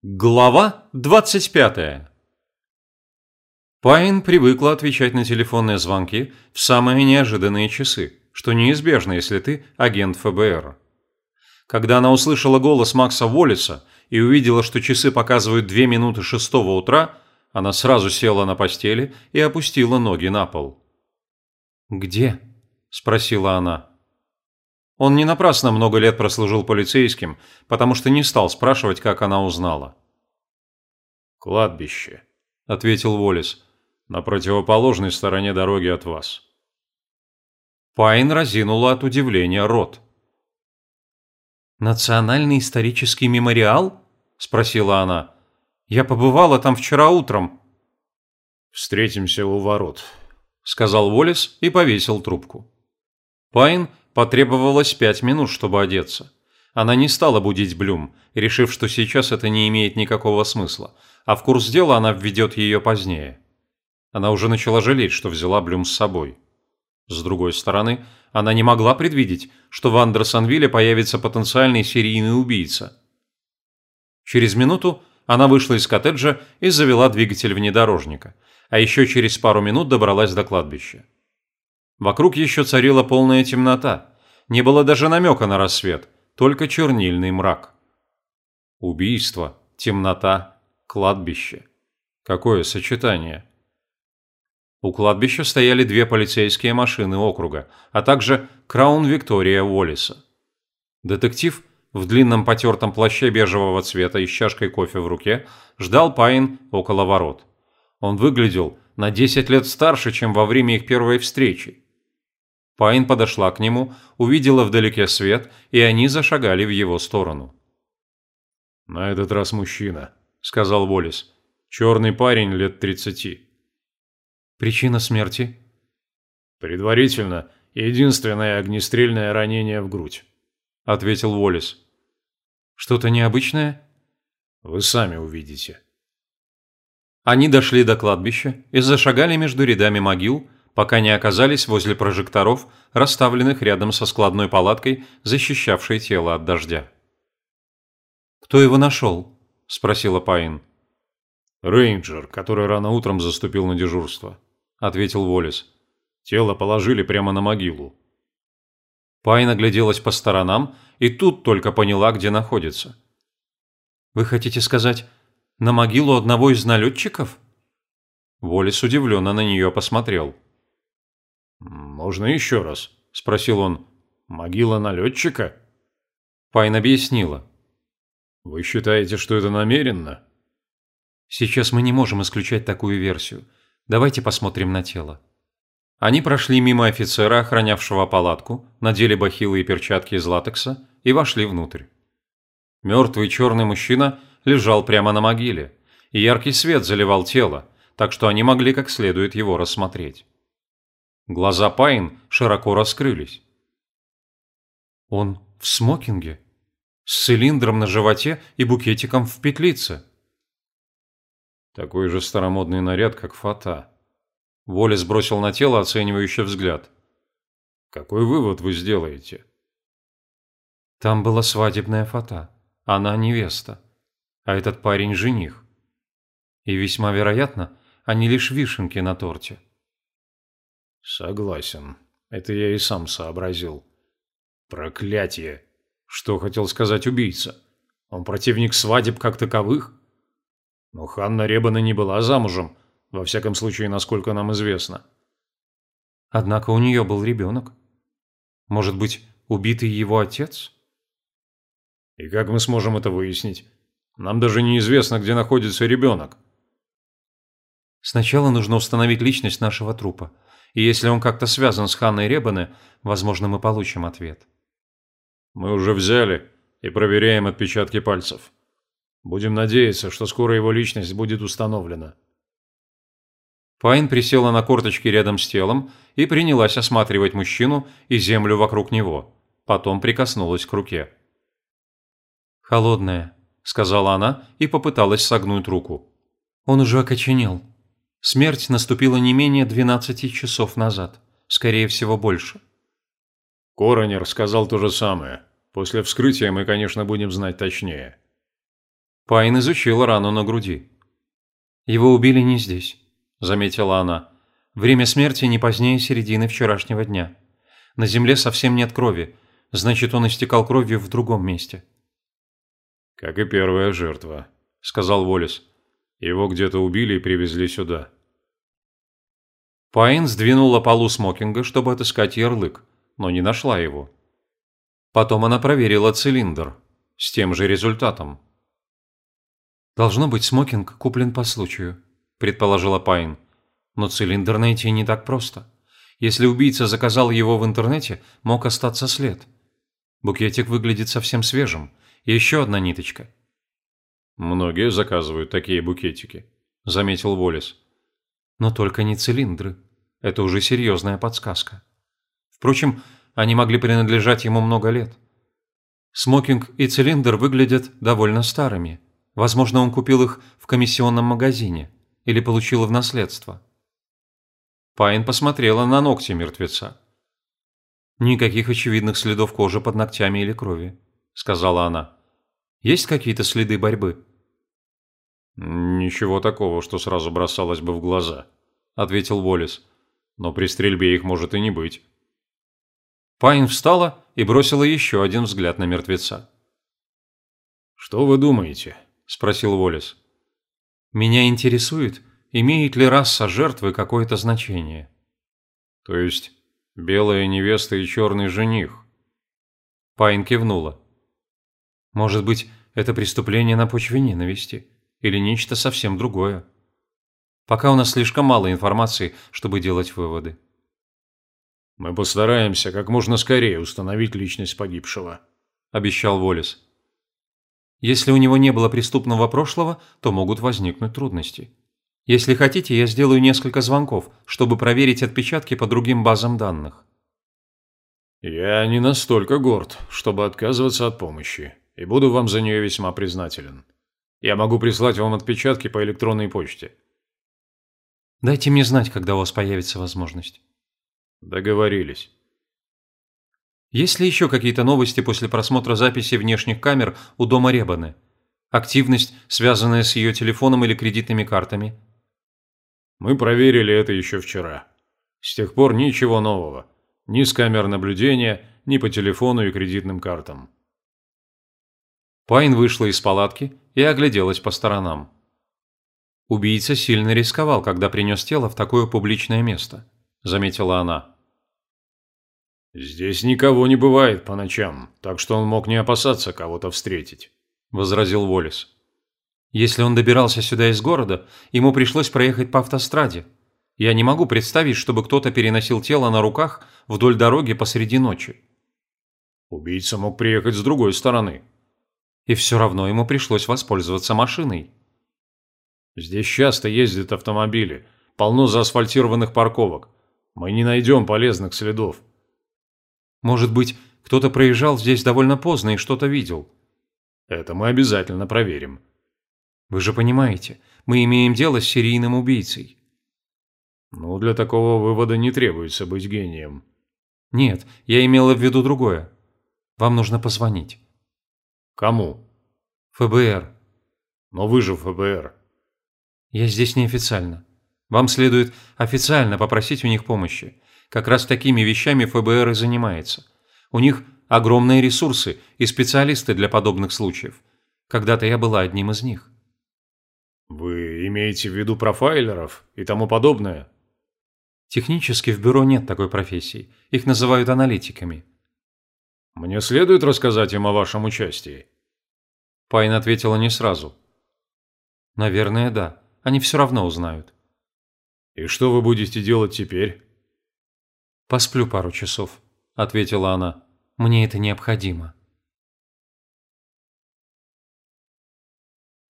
Глава 25. Пайн привыкла отвечать на телефонные звонки в самые неожиданные часы, что неизбежно, если ты агент ФБР. Когда она услышала голос Макса Воллиса и увидела, что часы показывают 2 минуты шестого утра, она сразу села на постели и опустила ноги на пол. «Где?» – спросила она. Он не напрасно много лет прослужил полицейским, потому что не стал спрашивать, как она узнала. «Кладбище», – ответил Волис, – «на противоположной стороне дороги от вас». Пайн разинула от удивления рот. «Национальный исторический мемориал?» – спросила она. «Я побывала там вчера утром». «Встретимся у ворот», – сказал Волис и повесил трубку. Пайн Потребовалось пять минут, чтобы одеться. Она не стала будить Блюм, решив, что сейчас это не имеет никакого смысла, а в курс дела она введет ее позднее. Она уже начала жалеть, что взяла Блюм с собой. С другой стороны, она не могла предвидеть, что в Андерсонвилле появится потенциальный серийный убийца. Через минуту она вышла из коттеджа и завела двигатель внедорожника, а еще через пару минут добралась до кладбища. Вокруг еще царила полная темнота. Не было даже намека на рассвет, только чернильный мрак. Убийство, темнота, кладбище. Какое сочетание. У кладбища стояли две полицейские машины округа, а также Краун Виктория Уоллиса. Детектив в длинном потертом плаще бежевого цвета и с чашкой кофе в руке ждал Пайн около ворот. Он выглядел на 10 лет старше, чем во время их первой встречи. Пайн подошла к нему, увидела вдалеке свет, и они зашагали в его сторону. «На этот раз мужчина», — сказал Волис. «Черный парень лет тридцати». «Причина смерти?» «Предварительно, единственное огнестрельное ранение в грудь», — ответил Волис. «Что-то необычное?» «Вы сами увидите». Они дошли до кладбища и зашагали между рядами могил, пока не оказались возле прожекторов, расставленных рядом со складной палаткой, защищавшей тело от дождя. «Кто его нашел?» – спросила Пайн. «Рейнджер, который рано утром заступил на дежурство», – ответил Волис. «Тело положили прямо на могилу». Пайн огляделась по сторонам и тут только поняла, где находится. «Вы хотите сказать, на могилу одного из налетчиков?» Волис удивленно на нее посмотрел. «Можно еще раз?» – спросил он. «Могила налетчика?» Пайн объяснила. «Вы считаете, что это намеренно?» «Сейчас мы не можем исключать такую версию. Давайте посмотрим на тело». Они прошли мимо офицера, охранявшего палатку, надели бахилы и перчатки из латекса и вошли внутрь. Мертвый черный мужчина лежал прямо на могиле, и яркий свет заливал тело, так что они могли как следует его рассмотреть. Глаза Пайн широко раскрылись. Он в смокинге, с цилиндром на животе и букетиком в петлице. Такой же старомодный наряд, как фата. Воля сбросил на тело оценивающий взгляд. Какой вывод вы сделаете? Там была свадебная фата. Она невеста. А этот парень жених. И весьма вероятно, они лишь вишенки на торте. Согласен. Это я и сам сообразил. Проклятие. Что хотел сказать убийца? Он противник свадеб как таковых? Но Ханна Ребана не была замужем, во всяком случае, насколько нам известно. Однако у нее был ребенок. Может быть, убитый его отец? И как мы сможем это выяснить? Нам даже неизвестно, где находится ребенок. Сначала нужно установить личность нашего трупа – и если он как-то связан с Ханной Ребаны, возможно, мы получим ответ. Мы уже взяли и проверяем отпечатки пальцев. Будем надеяться, что скоро его личность будет установлена. Пайн присела на корточки рядом с телом и принялась осматривать мужчину и землю вокруг него. Потом прикоснулась к руке. «Холодная», — сказала она и попыталась согнуть руку. «Он уже окоченел». Смерть наступила не менее 12 часов назад, скорее всего, больше. Коронер сказал то же самое. После вскрытия мы, конечно, будем знать точнее. Пайн изучила рану на груди. «Его убили не здесь», – заметила она. «Время смерти не позднее середины вчерашнего дня. На земле совсем нет крови, значит, он истекал кровью в другом месте». «Как и первая жертва», – сказал Волис. «Его где-то убили и привезли сюда». Пайн сдвинула полу смокинга, чтобы отыскать ярлык, но не нашла его. Потом она проверила цилиндр. С тем же результатом. «Должно быть, смокинг куплен по случаю», – предположила Пайн. «Но цилиндр найти не так просто. Если убийца заказал его в интернете, мог остаться след. Букетик выглядит совсем свежим. И еще одна ниточка». «Многие заказывают такие букетики», – заметил Волис. «Но только не цилиндры. Это уже серьезная подсказка. Впрочем, они могли принадлежать ему много лет. Смокинг и цилиндр выглядят довольно старыми. Возможно, он купил их в комиссионном магазине или получил в наследство. Пайн посмотрела на ногти мертвеца. «Никаких очевидных следов кожи под ногтями или крови», – сказала она. «Есть какие-то следы борьбы?» «Ничего такого, что сразу бросалось бы в глаза», – ответил Волис. «Но при стрельбе их может и не быть». Пайн встала и бросила еще один взгляд на мертвеца. «Что вы думаете?» – спросил Волис. «Меня интересует, имеет ли раса жертвы какое-то значение». «То есть белая невеста и черный жених?» Пайн кивнула. «Может быть, это преступление на почве ненависти или нечто совсем другое. Пока у нас слишком мало информации, чтобы делать выводы». «Мы постараемся как можно скорее установить личность погибшего», – обещал Волис. «Если у него не было преступного прошлого, то могут возникнуть трудности. Если хотите, я сделаю несколько звонков, чтобы проверить отпечатки по другим базам данных». «Я не настолько горд, чтобы отказываться от помощи, и буду вам за нее весьма признателен. Я могу прислать вам отпечатки по электронной почте». «Дайте мне знать, когда у вас появится возможность». Договорились. Есть ли еще какие-то новости после просмотра записи внешних камер у дома Ребаны? Активность, связанная с ее телефоном или кредитными картами? Мы проверили это еще вчера. С тех пор ничего нового. Ни с камер наблюдения, ни по телефону и кредитным картам. Пайн вышла из палатки и огляделась по сторонам. Убийца сильно рисковал, когда принес тело в такое публичное место заметила она. «Здесь никого не бывает по ночам, так что он мог не опасаться кого-то встретить», – возразил Волис. «Если он добирался сюда из города, ему пришлось проехать по автостраде. Я не могу представить, чтобы кто-то переносил тело на руках вдоль дороги посреди ночи». «Убийца мог приехать с другой стороны». «И все равно ему пришлось воспользоваться машиной». «Здесь часто ездят автомобили, полно заасфальтированных парковок. Мы не найдем полезных следов. Может быть, кто-то проезжал здесь довольно поздно и что-то видел. Это мы обязательно проверим. Вы же понимаете, мы имеем дело с серийным убийцей. Ну, для такого вывода не требуется быть гением. Нет, я имела в виду другое. Вам нужно позвонить. Кому? ФБР. Но вы же ФБР. Я здесь неофициально. Вам следует официально попросить у них помощи. Как раз такими вещами ФБР и занимается. У них огромные ресурсы и специалисты для подобных случаев. Когда-то я была одним из них. Вы имеете в виду профайлеров и тому подобное? Технически в бюро нет такой профессии. Их называют аналитиками. Мне следует рассказать им о вашем участии? Пайн ответила не сразу. Наверное, да. Они все равно узнают. «И что вы будете делать теперь?» «Посплю пару часов», – ответила она. «Мне это необходимо».